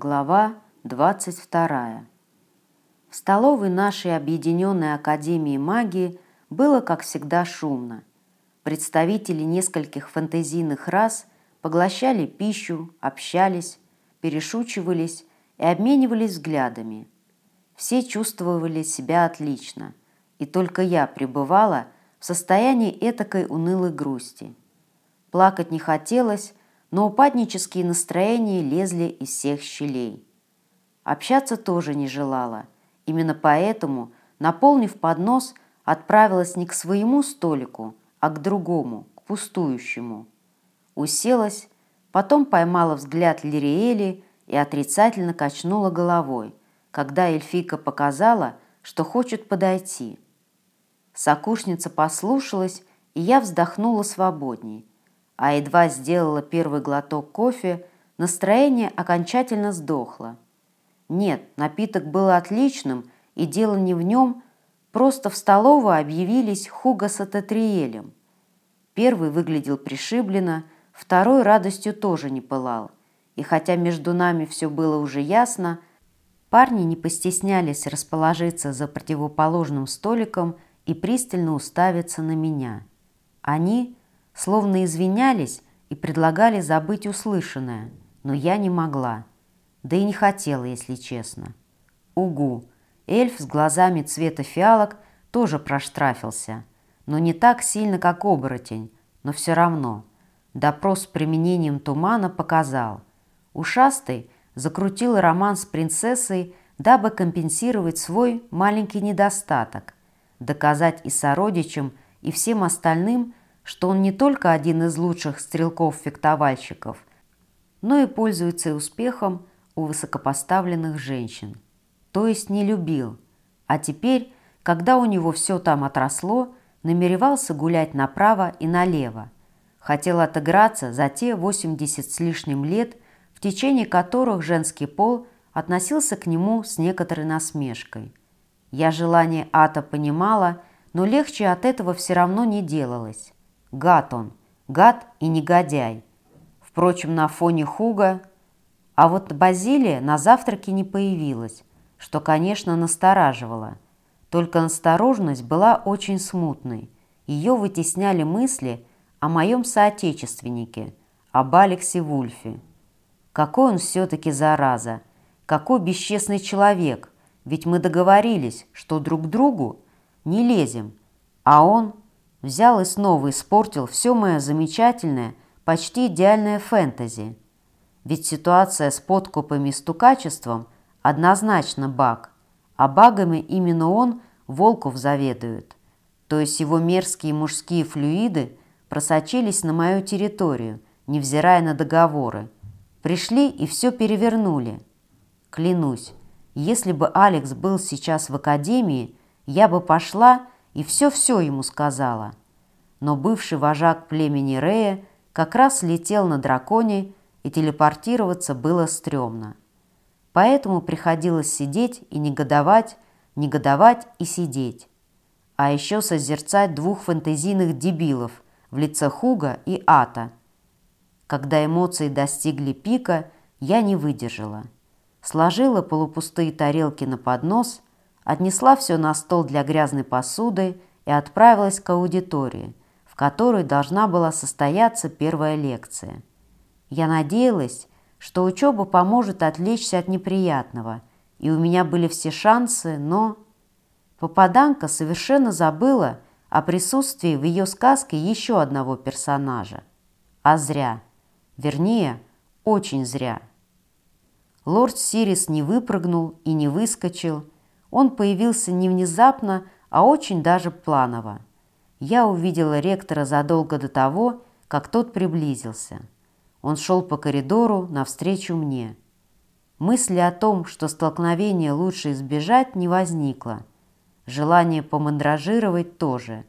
Глава 22. В столовой нашей Объединенной Академии Магии было, как всегда, шумно. Представители нескольких фэнтезийных рас поглощали пищу, общались, перешучивались и обменивались взглядами. Все чувствовали себя отлично, и только я пребывала в состоянии этакой унылой грусти. Плакать не хотелось, но упаднические настроения лезли из всех щелей. Общаться тоже не желала. Именно поэтому, наполнив поднос, отправилась не к своему столику, а к другому, к пустующему. Уселась, потом поймала взгляд Лириэли и отрицательно качнула головой, когда эльфика показала, что хочет подойти. Сокушница послушалась, и я вздохнула свободней – а едва сделала первый глоток кофе, настроение окончательно сдохло. Нет, напиток был отличным, и дело не в нем, просто в столовую объявились Хуго с Ататриэлем. Первый выглядел пришибленно, второй радостью тоже не пылал. И хотя между нами все было уже ясно, парни не постеснялись расположиться за противоположным столиком и пристально уставиться на меня. Они словно извинялись и предлагали забыть услышанное, но я не могла. Да и не хотела, если честно. Угу, эльф с глазами цвета фиалок тоже проштрафился, но не так сильно, как оборотень, но все равно. Допрос с применением тумана показал. Ушастый закрутил роман с принцессой, дабы компенсировать свой маленький недостаток, доказать и сородичам, и всем остальным, что он не только один из лучших стрелков-фехтовальщиков, но и пользуется успехом у высокопоставленных женщин. То есть не любил, а теперь, когда у него все там отросло, намеревался гулять направо и налево. Хотел отыграться за те 80 с лишним лет, в течение которых женский пол относился к нему с некоторой насмешкой. Я желание Ата понимала, но легче от этого все равно не делалось. Гад он, гад и негодяй. Впрочем, на фоне Хуга... А вот Базилия на завтраке не появилась, что, конечно, настораживало. Только настороженность была очень смутной. Ее вытесняли мысли о моем соотечественнике, об Алексе Вульфе. Какой он все-таки зараза! Какой бесчестный человек! Ведь мы договорились, что друг другу не лезем, а он Взял и снова испортил все мое замечательное, почти идеальное фэнтези. Ведь ситуация с подкупами и стукачеством однозначно баг, а багами именно он Волков заведует. То есть его мерзкие мужские флюиды просочились на мою территорию, невзирая на договоры. Пришли и все перевернули. Клянусь, если бы Алекс был сейчас в академии, я бы пошла и все-все ему сказала. Но бывший вожак племени Рея как раз летел на драконе, и телепортироваться было стрёмно. Поэтому приходилось сидеть и негодовать, негодовать и сидеть. А еще созерцать двух фэнтезийных дебилов в лице Хуга и Ата. Когда эмоции достигли пика, я не выдержала. Сложила полупустые тарелки на поднос – отнесла все на стол для грязной посуды и отправилась к аудитории, в которой должна была состояться первая лекция. Я надеялась, что учеба поможет отвлечься от неприятного, и у меня были все шансы, но... Попаданка совершенно забыла о присутствии в ее сказке еще одного персонажа. А зря. Вернее, очень зря. Лорд Сирис не выпрыгнул и не выскочил, он появился не внезапно, а очень даже планово. Я увидела ректора задолго до того, как тот приблизился. Он шел по коридору навстречу мне. Мысли о том, что столкновение лучше избежать, не возникло. Желание помандражировать тоже.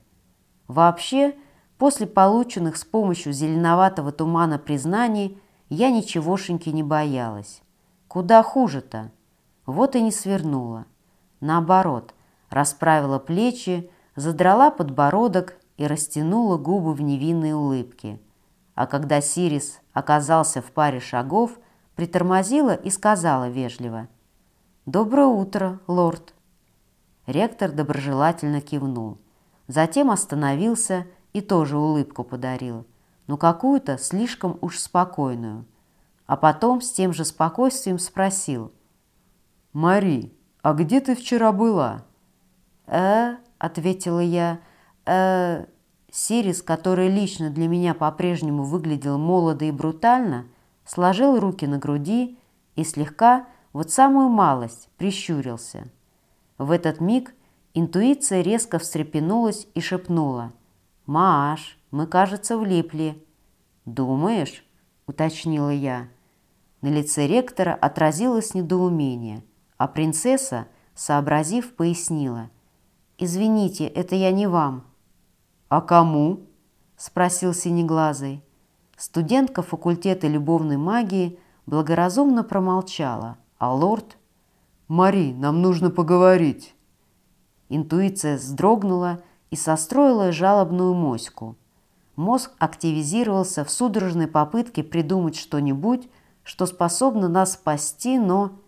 Вообще, после полученных с помощью зеленоватого тумана признаний, я ничегошеньки не боялась. Куда хуже-то? Вот и не свернула. Наоборот, расправила плечи, задрала подбородок и растянула губы в невинной улыбке. А когда Сирис оказался в паре шагов, притормозила и сказала вежливо «Доброе утро, лорд». Ректор доброжелательно кивнул. Затем остановился и тоже улыбку подарил, но какую-то слишком уж спокойную. А потом с тем же спокойствием спросил «Мари, а где ты вчера была?» «Э?» — ответила я. «Э...» Сирис, который лично для меня по-прежнему выглядел молодо и брутально, сложил руки на груди и слегка, вот самую малость, прищурился. В этот миг интуиция резко встрепенулась и шепнула. «Маш, мы, кажется, влипли». «Думаешь?» — уточнила я. На лице ректора отразилось недоумение, а принцесса, сообразив, пояснила. «Извините, это я не вам». «А кому?» — спросил Синеглазый. Студентка факультета любовной магии благоразумно промолчала, а лорд... «Мари, нам нужно поговорить!» Интуиция вздрогнула и состроила жалобную моську. Мозг активизировался в судорожной попытке придумать что-нибудь, что способно нас спасти, но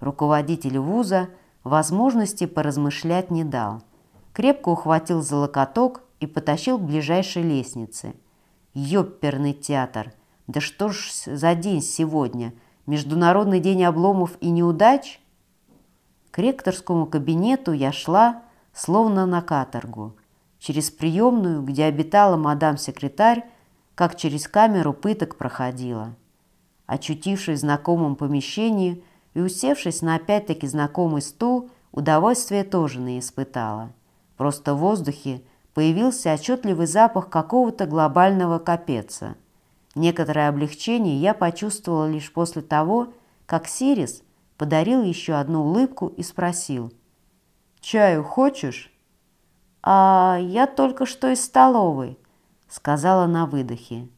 руководитель вуза возможности поразмышлять не дал. Крепко ухватил за локоток и потащил к ближайшей лестнице. Ёпперный театр! Да что ж за день сегодня? Международный день обломов и неудач? К ректорскому кабинету я шла, словно на каторгу. Через приемную, где обитала мадам-секретарь, как через камеру пыток проходила. Очутившись в знакомом помещении и усевшись на опять-таки знакомый стул, удовольствие тоже не испытала. Просто в воздухе появился отчетливый запах какого-то глобального капеца. Некоторое облегчение я почувствовала лишь после того, как Сирис подарил еще одну улыбку и спросил. «Чаю хочешь?» «А я только что из столовой», — сказала на выдохе.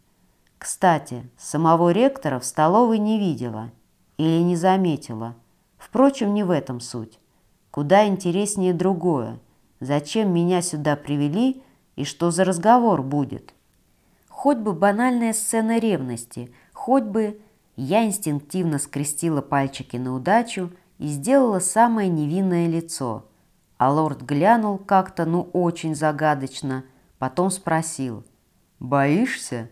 Кстати, самого ректора в столовой не видела или не заметила. Впрочем, не в этом суть. Куда интереснее другое — Зачем меня сюда привели и что за разговор будет? Хоть бы банальная сцена ревности, хоть бы... Я инстинктивно скрестила пальчики на удачу и сделала самое невинное лицо. А лорд глянул как-то, ну, очень загадочно, потом спросил. «Боишься?»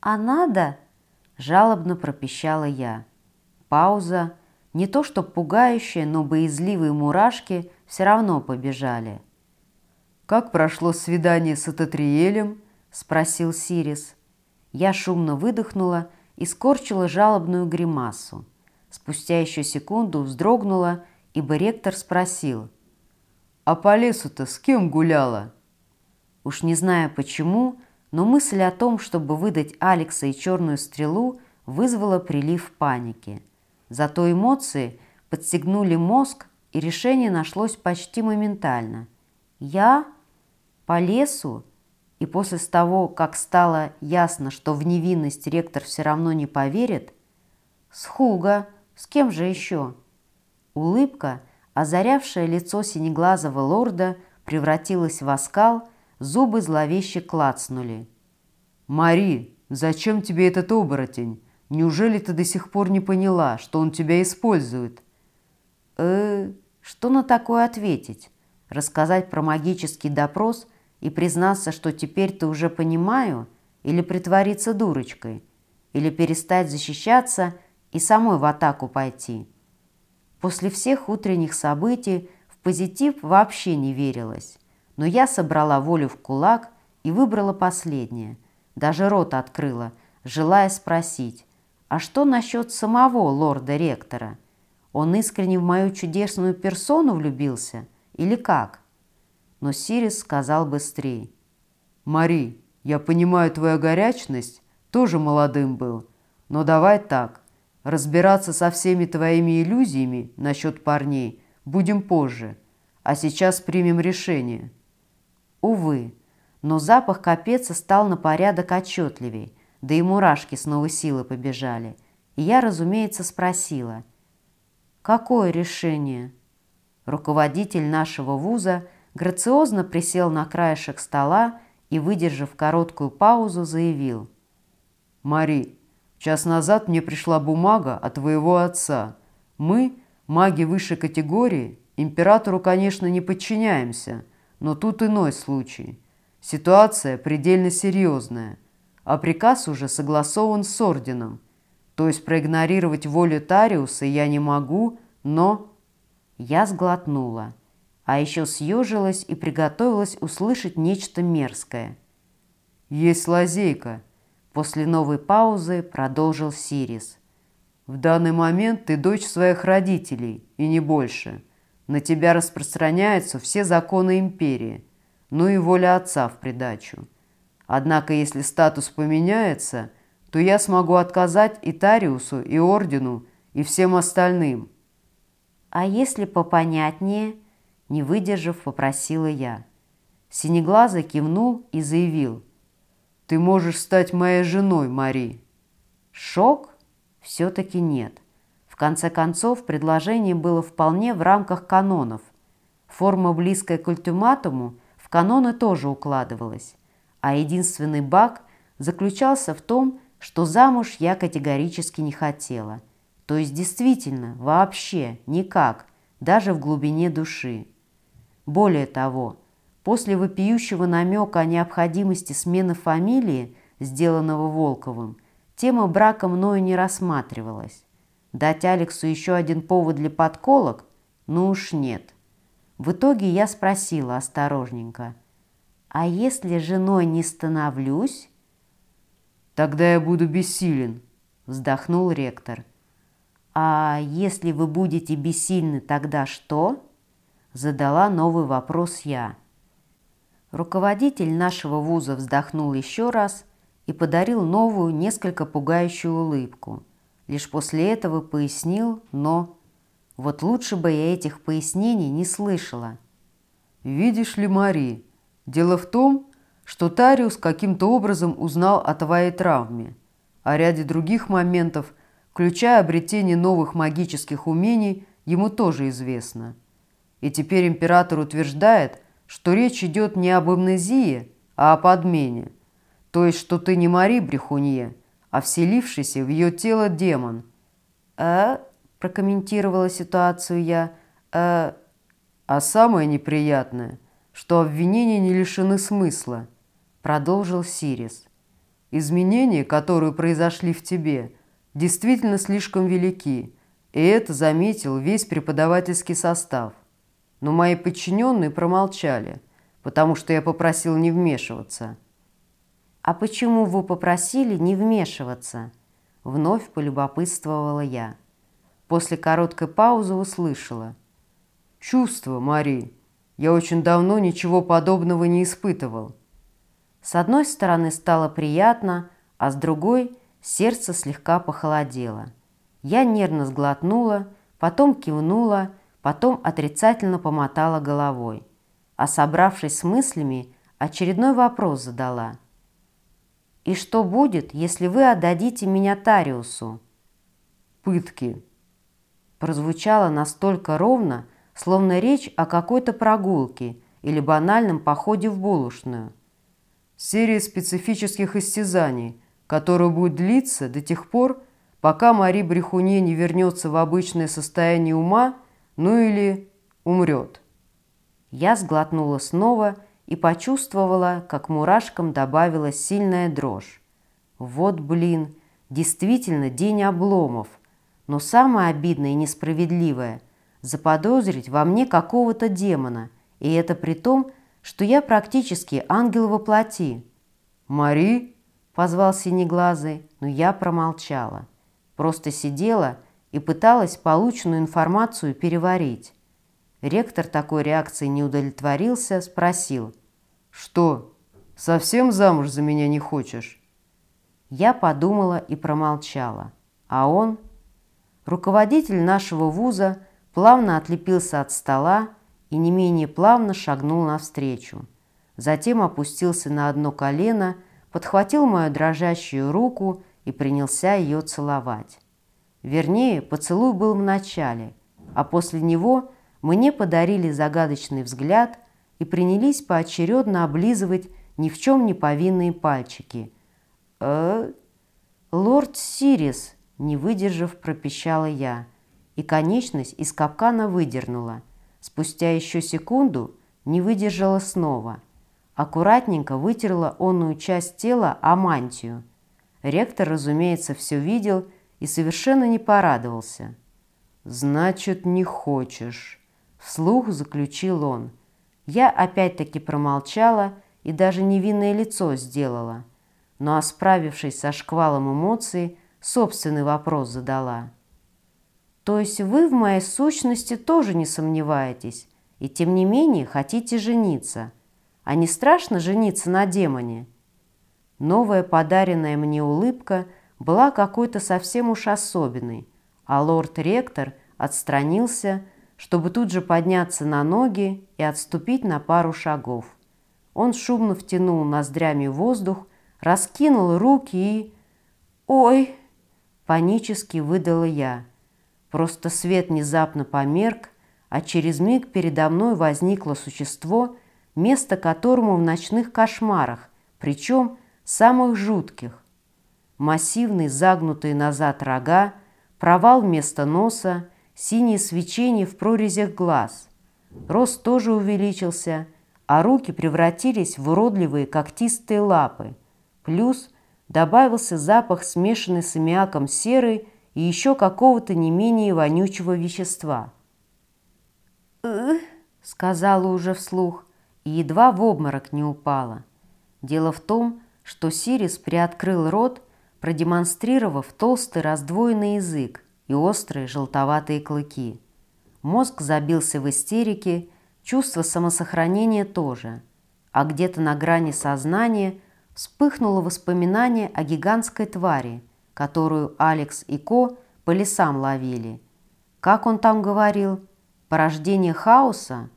«А надо?» – жалобно пропищала я. Пауза. Не то что пугающая, но боязливые мурашки все равно побежали – «Как прошло свидание с Ататриэлем?» – спросил Сирис. Я шумно выдохнула и скорчила жалобную гримасу. Спустя еще секунду вздрогнула, ибо ректор спросил. «А по лесу-то с кем гуляла?» Уж не знаю почему, но мысль о том, чтобы выдать Алекса и черную стрелу, вызвала прилив паники. Зато эмоции подстегнули мозг, и решение нашлось почти моментально. «Я?» по лесу, и после того, как стало ясно, что в невинность ректор все равно не поверит, с Хуга, с кем же еще? Улыбка, озарявшая лицо синеглазого лорда, превратилась в оскал, зубы зловеще клацнули. «Мари, зачем тебе этот оборотень? Неужели ты до сих пор не поняла, что он тебя использует?» «Э, что на такое ответить? Рассказать про магический допрос – и признаться, что теперь-то уже понимаю, или притвориться дурочкой, или перестать защищаться и самой в атаку пойти. После всех утренних событий в позитив вообще не верилось, но я собрала волю в кулак и выбрала последнее, даже рот открыла, желая спросить, а что насчет самого лорда-ректора? Он искренне в мою чудесную персону влюбился или как? но Сирис сказал быстрее. «Мари, я понимаю твою горячность, тоже молодым был, но давай так, разбираться со всеми твоими иллюзиями насчет парней будем позже, а сейчас примем решение». Увы, но запах капеца стал на порядок отчетливей, да и мурашки с новой силы побежали. И я, разумеется, спросила, «Какое решение?» Руководитель нашего вуза – грациозно присел на краешек стола и, выдержав короткую паузу, заявил. «Мари, Час назад мне пришла бумага от твоего отца. Мы, маги высшей категории, императору, конечно, не подчиняемся, но тут иной случай. Ситуация предельно серьезная, а приказ уже согласован с орденом. То есть проигнорировать волю Тариуса я не могу, но... Я сглотнула, а еще съежилась и приготовилась услышать нечто мерзкое. «Есть лазейка», — после новой паузы продолжил Сирис. «В данный момент ты дочь своих родителей, и не больше. На тебя распространяются все законы империи, ну и воля отца в придачу. Однако, если статус поменяется, то я смогу отказать и Тариусу, и Ордену, и всем остальным». «А если попонятнее?» Не выдержав, попросила я. Синеглазый кивнул и заявил. «Ты можешь стать моей женой, Мари». Шок? Все-таки нет. В конце концов, предложение было вполне в рамках канонов. Форма, близкая к ультиматуму, в каноны тоже укладывалась. А единственный баг заключался в том, что замуж я категорически не хотела – то есть действительно, вообще, никак, даже в глубине души. Более того, после вопиющего намека о необходимости смены фамилии, сделанного Волковым, тема брака мною не рассматривалась. Дать Алексу еще один повод для подколок? Ну уж нет. В итоге я спросила осторожненько, «А если женой не становлюсь?» «Тогда я буду бессилен», — вздохнул ректор. «А если вы будете бессильны, тогда что?» Задала новый вопрос я. Руководитель нашего вуза вздохнул еще раз и подарил новую, несколько пугающую улыбку. Лишь после этого пояснил, но... Вот лучше бы я этих пояснений не слышала. «Видишь ли, Мари, дело в том, что Тариус каким-то образом узнал о твоей травме, о ряде других моментов – включая обретение новых магических умений, ему тоже известно. И теперь император утверждает, что речь идет не об амнезии, а о подмене. То есть, что ты не Мари Брехунье, а вселившийся в ее тело демон. «Э?» – прокомментировала ситуацию я. «Э?» «А самое неприятное, что обвинения не лишены смысла», – продолжил Сирис. «Изменения, которые произошли в тебе – действительно слишком велики, и это заметил весь преподавательский состав. Но мои подчиненные промолчали, потому что я попросил не вмешиваться. «А почему вы попросили не вмешиваться?» Вновь полюбопытствовала я. После короткой паузы услышала. «Чувство, Мари. Я очень давно ничего подобного не испытывал». С одной стороны стало приятно, а с другой Сердце слегка похолодело. Я нервно сглотнула, потом кивнула, потом отрицательно помотала головой. А собравшись с мыслями, очередной вопрос задала. «И что будет, если вы отдадите меня Тариусу?» «Пытки», прозвучало настолько ровно, словно речь о какой-то прогулке или банальном походе в булочную. «Серия специфических истязаний, которое будет длиться до тех пор, пока Мари Брехуне не вернется в обычное состояние ума, ну или умрет. Я сглотнула снова и почувствовала, как мурашкам добавилась сильная дрожь. Вот, блин, действительно день обломов. Но самое обидное и несправедливое – заподозрить во мне какого-то демона, и это при том, что я практически ангел во плоти. «Мари?» позвал Синеглазый, но я промолчала. Просто сидела и пыталась полученную информацию переварить. Ректор такой реакции не удовлетворился, спросил. «Что, совсем замуж за меня не хочешь?» Я подумала и промолчала. А он, руководитель нашего вуза, плавно отлепился от стола и не менее плавно шагнул навстречу. Затем опустился на одно колено – подхватил мою дрожащую руку и принялся ее целовать. Вернее, поцелуй был в начале, а после него мне подарили загадочный взгляд и принялись поочередно облизывать ни в чем не повинные пальчики. э «Лорд Сирис!» – не выдержав, пропищала я. И конечность из капкана выдернула. Спустя еще секунду не выдержала снова. Аккуратненько вытерла онную часть тела о мантию. Ректор, разумеется, все видел и совершенно не порадовался. «Значит, не хочешь», – вслух заключил он. Я опять-таки промолчала и даже невинное лицо сделала, но, осправившись со шквалом эмоций, собственный вопрос задала. «То есть вы в моей сущности тоже не сомневаетесь и тем не менее хотите жениться? А не страшно жениться на демоне?» Новая подаренная мне улыбка была какой-то совсем уж особенной, а лорд-ректор отстранился, чтобы тут же подняться на ноги и отступить на пару шагов. Он шумно втянул ноздрями воздух, раскинул руки и... «Ой!» – панически выдала я. Просто свет внезапно померк, а через миг передо мной возникло существо, место которому в ночных кошмарах, причем самых жутких. Массивные загнутые назад рога, провал вместо носа, синее свечение в прорезях глаз. Рост тоже увеличился, а руки превратились в уродливые когтистые лапы. Плюс добавился запах, смешанный с аммиаком серы и еще какого-то не менее вонючего вещества. Сказала уже вслух, и едва в обморок не упала. Дело в том, что Сирис приоткрыл рот, продемонстрировав толстый раздвоенный язык и острые желтоватые клыки. Мозг забился в истерике, чувство самосохранения тоже, а где-то на грани сознания вспыхнуло воспоминание о гигантской твари, которую Алекс и Ко по лесам ловили. Как он там говорил? Порождение хаоса?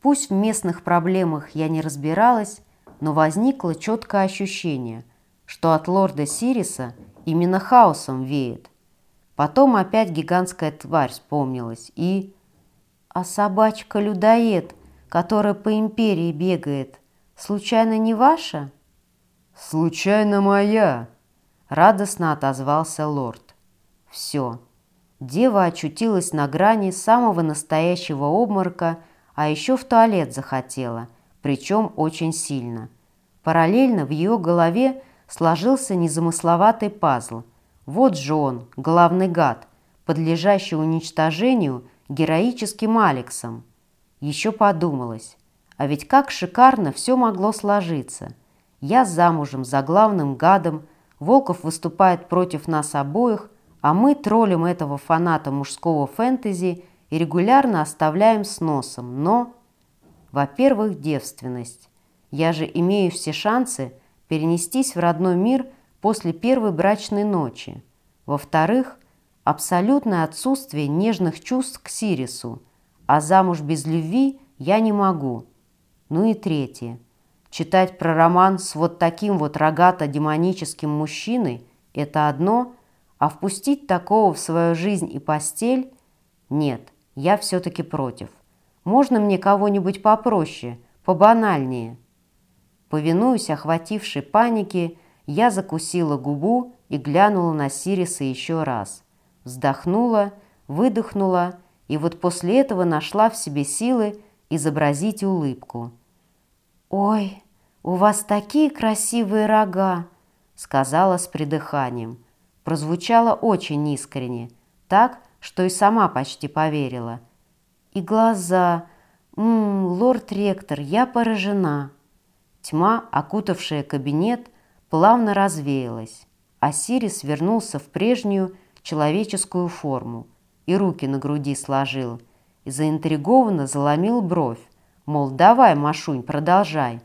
Пусть в местных проблемах я не разбиралась, но возникло четкое ощущение, что от лорда Сириса именно хаосом веет. Потом опять гигантская тварь вспомнилась и... А собачка-людоед, которая по империи бегает, случайно не ваша? Случайно моя, радостно отозвался лорд. Все. Дева очутилась на грани самого настоящего обморока, а еще в туалет захотела, причем очень сильно. Параллельно в ее голове сложился незамысловатый пазл – вот же он, главный гад, подлежащий уничтожению героическим Алексом. Еще подумалось, а ведь как шикарно все могло сложиться. Я замужем за главным гадом, Волков выступает против нас обоих, а мы троллим этого фаната мужского фэнтези и регулярно оставляем с носом. Но, во-первых, девственность. Я же имею все шансы перенестись в родной мир – после первой брачной ночи. Во-вторых, абсолютное отсутствие нежных чувств к Сирису, а замуж без любви я не могу. Ну и третье. Читать про роман с вот таким вот рогато-демоническим мужчиной – это одно, а впустить такого в свою жизнь и постель – нет, я все-таки против. Можно мне кого-нибудь попроще, побанальнее? Повинуясь охватившей панике, я закусила губу и глянула на Сириса еще раз. Вздохнула, выдохнула, и вот после этого нашла в себе силы изобразить улыбку. «Ой, у вас такие красивые рога!» сказала с придыханием. Прозвучало очень искренне, так, что и сама почти поверила. «И глаза! Ммм, лорд-ректор, я поражена!» Тьма, окутавшая кабинет, плавно развеялась, а Сирис вернулся в прежнюю человеческую форму и руки на груди сложил, и заинтригованно заломил бровь, мол, давай, Машунь, продолжай.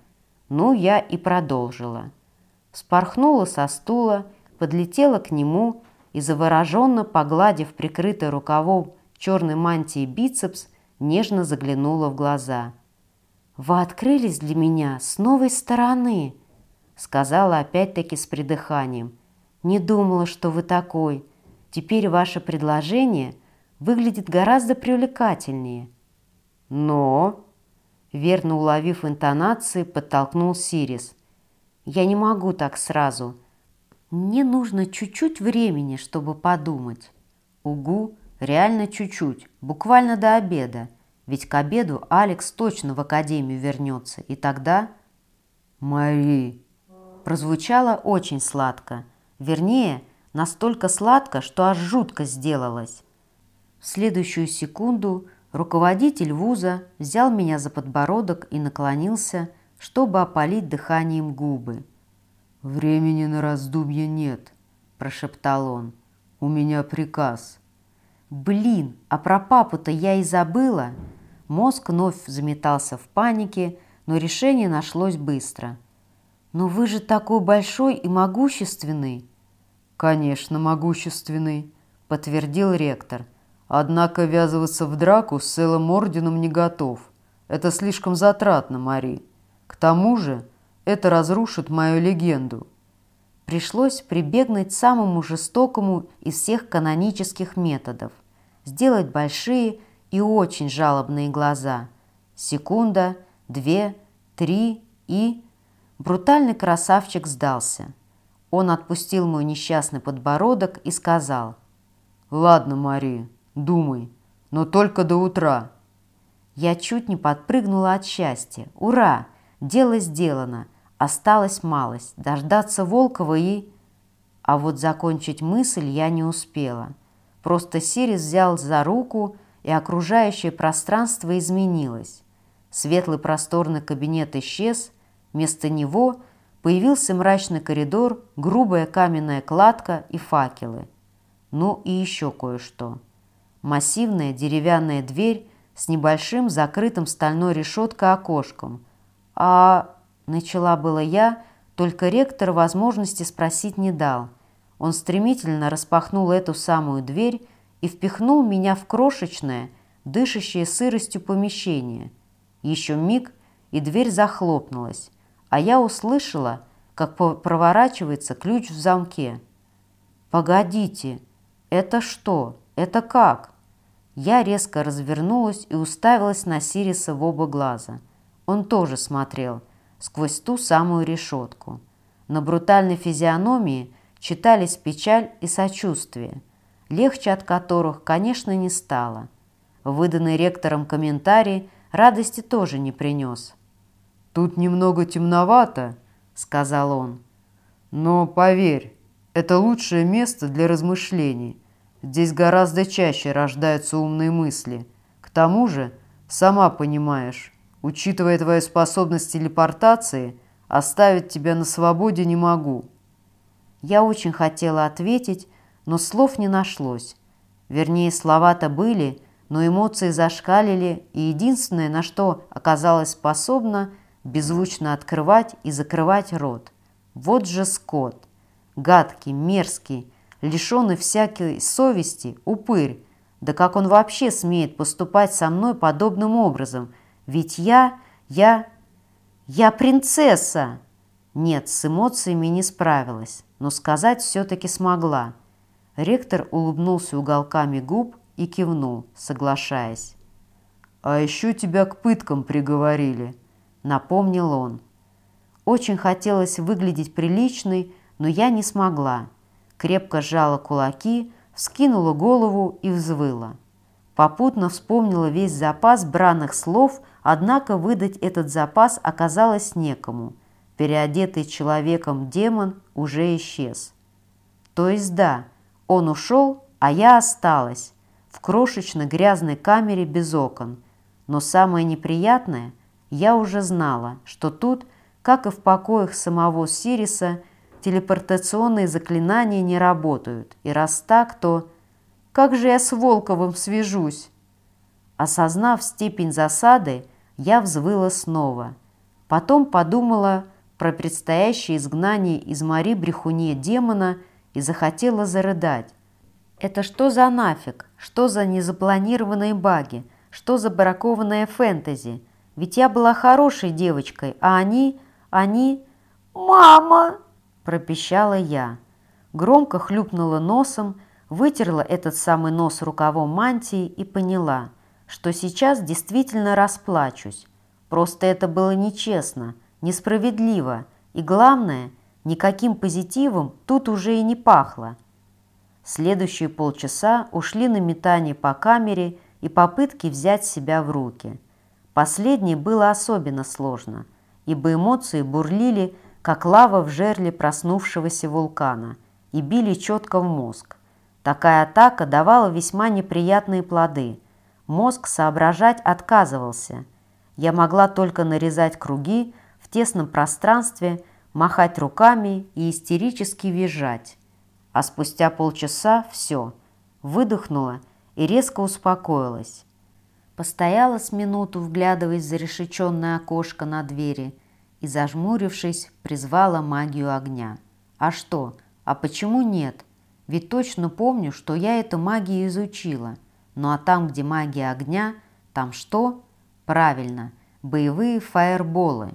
Ну, я и продолжила. Спорхнула со стула, подлетела к нему и, завороженно погладив прикрытый рукавом черной мантии бицепс, нежно заглянула в глаза. «Вы открылись для меня с новой стороны!» сказала опять-таки с придыханием. «Не думала, что вы такой. Теперь ваше предложение выглядит гораздо привлекательнее». «Но...» Верно уловив интонации, подтолкнул Сирис. «Я не могу так сразу. Мне нужно чуть-чуть времени, чтобы подумать. Угу, реально чуть-чуть, буквально до обеда. Ведь к обеду Алекс точно в академию вернется, и тогда... Мари... Прозвучало очень сладко. Вернее, настолько сладко, что аж жутко сделалось. В следующую секунду руководитель вуза взял меня за подбородок и наклонился, чтобы опалить дыханием губы. «Времени на раздумье нет», – прошептал он. «У меня приказ». «Блин, а про папу-то я и забыла!» Мозг вновь заметался в панике, но решение нашлось быстро. «Но вы же такой большой и могущественный!» «Конечно, могущественный», – подтвердил ректор. «Однако ввязываться в драку с целым орденом не готов. Это слишком затратно, Мари. К тому же это разрушит мою легенду». Пришлось прибегнуть к самому жестокому из всех канонических методов – сделать большие и очень жалобные глаза. Секунда, две, три и... Брутальный красавчик сдался. Он отпустил мой несчастный подбородок и сказал. «Ладно, Мари, думай, но только до утра». Я чуть не подпрыгнула от счастья. «Ура! Дело сделано!» Осталась малость, дождаться Волкова и... А вот закончить мысль я не успела. Просто Сирис взял за руку, и окружающее пространство изменилось. Светлый просторный кабинет исчез, вместо него появился мрачный коридор, грубая каменная кладка и факелы. Ну и еще кое-что. Массивная деревянная дверь с небольшим закрытым стальной решеткой окошком. А Начала было я, только ректор возможности спросить не дал. Он стремительно распахнул эту самую дверь и впихнул меня в крошечное, дышащее сыростью помещение. Еще миг, и дверь захлопнулась, а я услышала, как проворачивается ключ в замке. «Погодите, это что? Это как?» Я резко развернулась и уставилась на Сириса в оба глаза. Он тоже смотрел – сквозь ту самую решетку. На брутальной физиономии читались печаль и сочувствие, легче от которых, конечно, не стало. Выданный ректором комментарий радости тоже не принес. «Тут немного темновато», — сказал он. «Но поверь, это лучшее место для размышлений. Здесь гораздо чаще рождаются умные мысли. К тому же, сама понимаешь, Учитывая твои способности телепортации, оставить тебя на свободе не могу». Я очень хотела ответить, но слов не нашлось. Вернее, слова-то были, но эмоции зашкалили, и единственное, на что оказалась способна, беззвучно открывать и закрывать рот. Вот же скот! Гадкий, мерзкий, лишенный всякой совести, упырь. Да как он вообще смеет поступать со мной подобным образом – ведь я, я, я принцесса. Нет, с эмоциями не справилась, но сказать все-таки смогла. Ректор улыбнулся уголками губ и кивнул, соглашаясь. «А еще тебя к пыткам приговорили», — напомнил он. Очень хотелось выглядеть приличной, но я не смогла. Крепко сжала кулаки, вскинула голову и взвыла. Попутно вспомнила весь запас бранных слов Однако выдать этот запас оказалось некому. Переодетый человеком демон уже исчез. То есть да, он ушел, а я осталась в крошечной грязной камере без окон. Но самое неприятное, я уже знала, что тут, как и в покоях самого Сириса, телепортационные заклинания не работают. И раз так, то... Как же я с Волковым свяжусь? Осознав степень засады, я взвыла снова. Потом подумала про предстоящее изгнание из Мари брехуне демона и захотела зарыдать. Это что за нафиг? Что за незапланированные баги? Что за бракованное фэнтези? Ведь я была хорошей девочкой, а они... они... «Мама!» – пропищала я. Громко хлюпнула носом, вытерла этот самый нос рукавом мантии и поняла – что сейчас действительно расплачусь. Просто это было нечестно, несправедливо и, главное, Никаким позитивом тут уже и не пахло. Следующие полчаса ушли на метание по камере и попытки взять себя в руки. Последнее было особенно сложно, ибо эмоции бурлили, как лава в жерле проснувшегося вулкана, и били четко в мозг. Такая атака давала весьма неприятные плоды. Мозг соображать отказывался. Я могла только нарезать круги в тесном пространстве, махать руками и истерически визжать. А спустя полчаса все, выдохнула и резко успокоилась. Постояла с минуту, вглядываясь в зарешеченное окошко на двери и, зажмурившись, призвала магию огня. А что? А почему нет? Ведь точно помню, что я эту магию изучила. Ну а там, где магия огня, там что? Правильно, боевые фаерболы.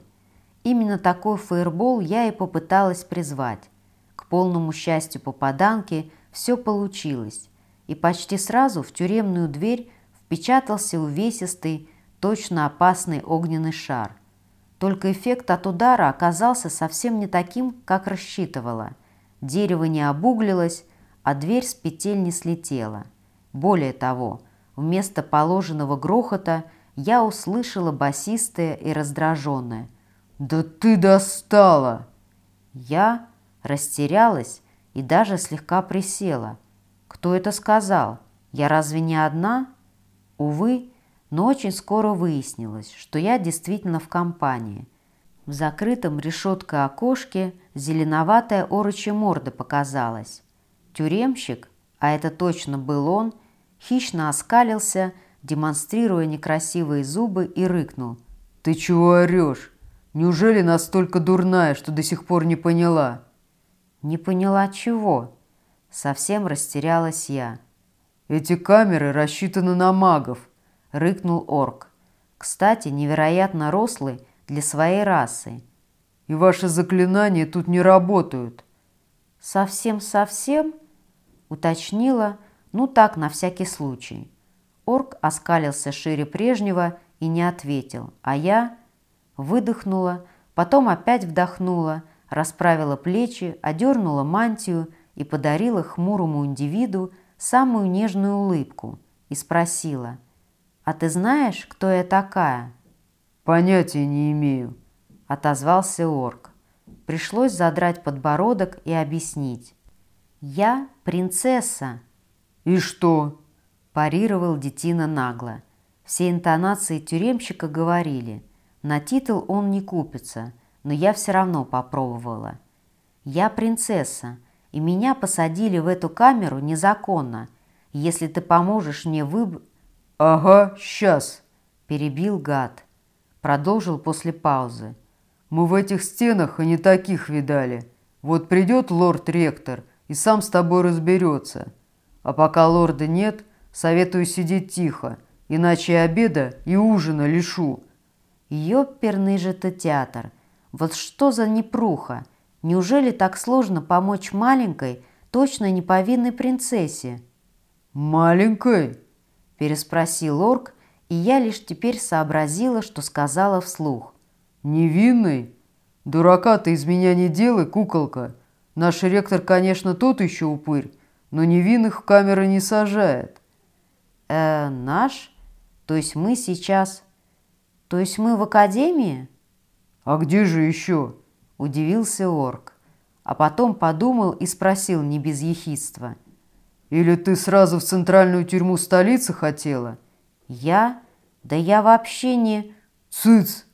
Именно такой фаербол я и попыталась призвать. К полному счастью попаданки все получилось. И почти сразу в тюремную дверь впечатался увесистый, точно опасный огненный шар. Только эффект от удара оказался совсем не таким, как рассчитывала. Дерево не обуглилось, а дверь с петель не слетела. Более того, вместо положенного грохота я услышала басистое и раздраженное. «Да ты достала!» Я растерялась и даже слегка присела. Кто это сказал? Я разве не одна? Увы, но очень скоро выяснилось, что я действительно в компании. В закрытом решеткой окошке зеленоватая орочья морда показалась. Тюремщик, а это точно был он, хищно оскалился, демонстрируя некрасивые зубы, и рыкнул. «Ты чего орешь? Неужели настолько дурная, что до сих пор не поняла?» «Не поняла чего?» Совсем растерялась я. «Эти камеры рассчитаны на магов», — рыкнул орк. «Кстати, невероятно рослый для своей расы». «И ваши заклинания тут не работают». «Совсем-совсем?» Уточнила, ну так, на всякий случай. Орк оскалился шире прежнего и не ответил, а я выдохнула, потом опять вдохнула, расправила плечи, одернула мантию и подарила хмурому индивиду самую нежную улыбку и спросила, «А ты знаешь, кто я такая?» «Понятия не имею», — отозвался орк. Пришлось задрать подбородок и объяснить. «Я принцесса». «И что?» – парировал Детина нагло. Все интонации тюремщика говорили. На титул он не купится, но я все равно попробовала. «Я принцесса, и меня посадили в эту камеру незаконно. Если ты поможешь мне выб...» «Ага, сейчас», – перебил гад. Продолжил после паузы. «Мы в этих стенах и не таких видали. Вот придет лорд-ректор и сам с тобой разберется. А пока лорда нет, советую сидеть тихо, иначе и обеда, и ужина лишу». Ёперный же ты театр! Вот что за непруха! Неужели так сложно помочь маленькой, точно неповинной принцессе? «Маленькой?» – переспросил орк, и я лишь теперь сообразила, что сказала вслух. «Невинной? Дурака ты из меня не делай, куколка. Наш ректор, конечно, тот еще упырь, но невинных в камеры не сажает». «Э, наш? То есть мы сейчас...» То есть мы в академии? А где же еще? Удивился орк. А потом подумал и спросил не без ехидства. Или ты сразу в центральную тюрьму столицы хотела? Я? Да я вообще не... Цыц!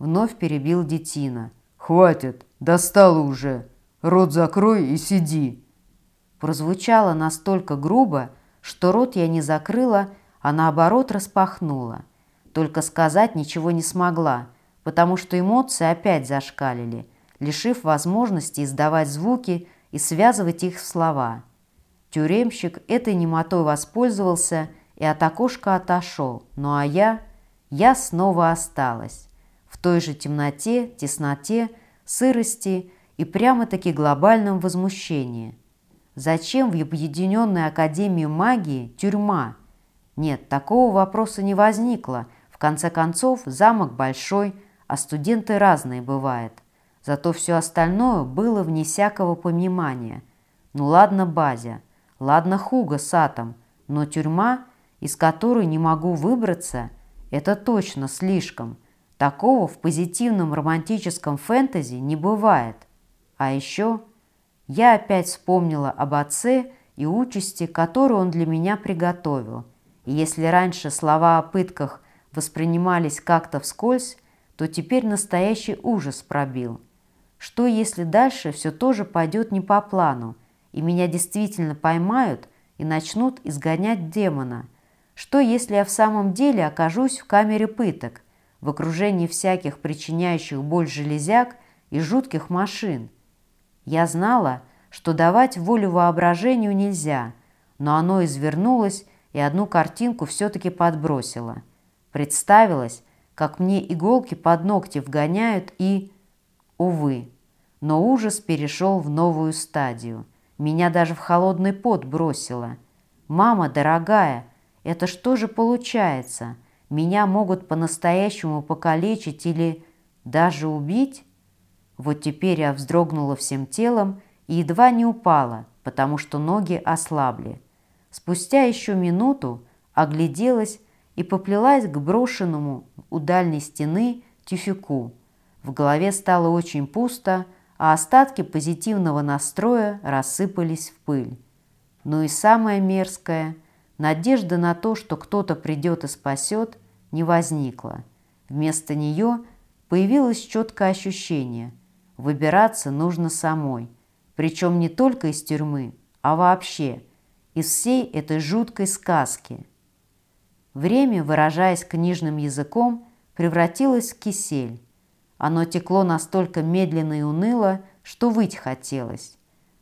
Вновь перебил детина. Хватит, достало уже. Рот закрой и сиди. Прозвучало настолько грубо, что рот я не закрыла, а наоборот распахнула. Только сказать ничего не смогла, потому что эмоции опять зашкалили, лишив возможности издавать звуки и связывать их в слова. Тюремщик этой немотой воспользовался и от окошка отошел, ну а я, я снова осталась. В той же темноте, тесноте, сырости и прямо-таки глобальном возмущении. Зачем в Объединенной Академии Магии тюрьма? Нет, такого вопроса не возникло – в конце концов, замок большой, а студенты разные бывают. Зато все остальное было вне всякого понимания. Ну ладно, Базя, ладно, Хуга с Атом, но тюрьма, из которой не могу выбраться, это точно слишком. Такого в позитивном романтическом фэнтези не бывает. А еще я опять вспомнила об отце и участи, которую он для меня приготовил. И если раньше слова о пытках воспринимались как-то вскользь, то теперь настоящий ужас пробил. Что, если дальше все тоже пойдет не по плану, и меня действительно поймают и начнут изгонять демона? Что, если я в самом деле окажусь в камере пыток, в окружении всяких причиняющих боль железяк и жутких машин? Я знала, что давать волю воображению нельзя, но оно извернулось и одну картинку все-таки подбросило. Представилось, как мне иголки под ногти вгоняют и... Увы, но ужас перешел в новую стадию. Меня даже в холодный пот бросило. «Мама, дорогая, это что же получается? Меня могут по-настоящему покалечить или даже убить?» Вот теперь я вздрогнула всем телом и едва не упала, потому что ноги ослабли. Спустя еще минуту огляделась и поплелась к брошенному у дальней стены тюфику. В голове стало очень пусто, а остатки позитивного настроя рассыпались в пыль. Ну и самое мерзкое – надежда на то, что кто-то придет и спасет, не возникла. Вместо нее появилось четкое ощущение – Выбираться нужно самой, причем не только из тюрьмы, а вообще из всей этой жуткой сказки. Время, выражаясь книжным языком, превратилось в кисель. Оно текло настолько медленно и уныло, что выть хотелось.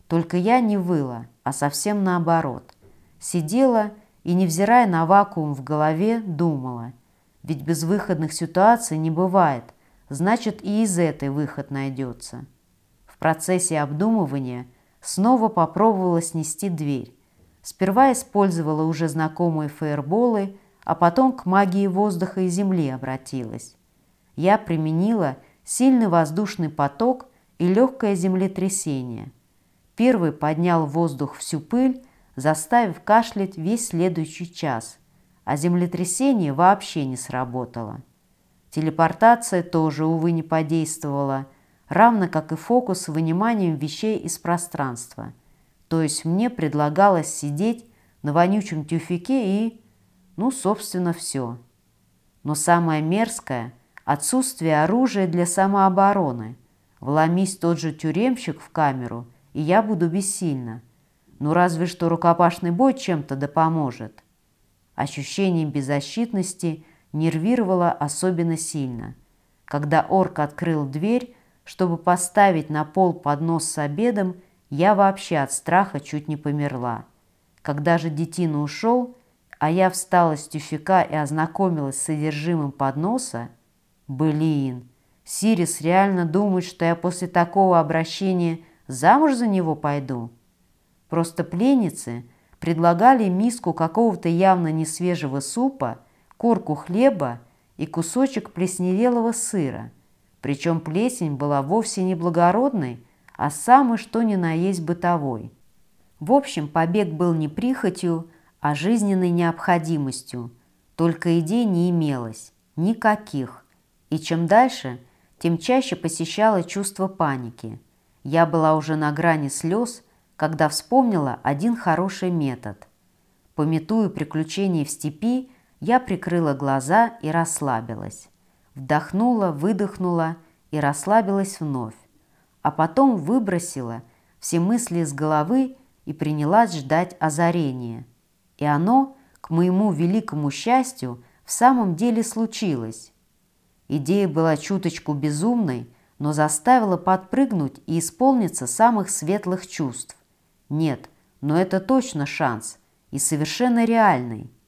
Только я не выла, а совсем наоборот. Сидела и, невзирая на вакуум в голове, думала. Ведь безвыходных ситуаций не бывает – значит и из этой выход найдется. В процессе обдумывания снова попробовала снести дверь. Сперва использовала уже знакомые фаерболы, а потом к магии воздуха и земли обратилась. Я применила сильный воздушный поток и легкое землетрясение. Первый поднял в воздух всю пыль, заставив кашлять весь следующий час, а землетрясение вообще не сработало. Телепортация тоже, увы, не подействовала, равно как и фокус с выниманием вещей из пространства. То есть мне предлагалось сидеть на вонючем тюфике и... ну, собственно, все. Но самое мерзкое – отсутствие оружия для самообороны. Вломись тот же тюремщик в камеру, и я буду бессильна. Ну, разве что рукопашный бой чем-то да поможет. Ощущение беззащитности – нервировало особенно сильно. Когда орк открыл дверь, чтобы поставить на пол поднос с обедом, я вообще от страха чуть не померла. Когда же детина ушел, а я встала с тюфика и ознакомилась с содержимым подноса, блин, Сирис реально думает, что я после такого обращения замуж за него пойду? Просто пленницы предлагали миску какого-то явно несвежего супа, корку хлеба и кусочек плесневелого сыра. Причем плесень была вовсе не благородной, а самой что ни на есть бытовой. В общем, побег был не прихотью, а жизненной необходимостью. Только идей не имелось. Никаких. И чем дальше, тем чаще посещало чувство паники. Я была уже на грани слез, когда вспомнила один хороший метод. Пометуя приключения в степи, я прикрыла глаза и расслабилась. Вдохнула, выдохнула и расслабилась вновь. А потом выбросила все мысли из головы и принялась ждать озарения. И оно, к моему великому счастью, в самом деле случилось. Идея была чуточку безумной, но заставила подпрыгнуть и исполниться самых светлых чувств. Нет, но это точно шанс и совершенно реальный –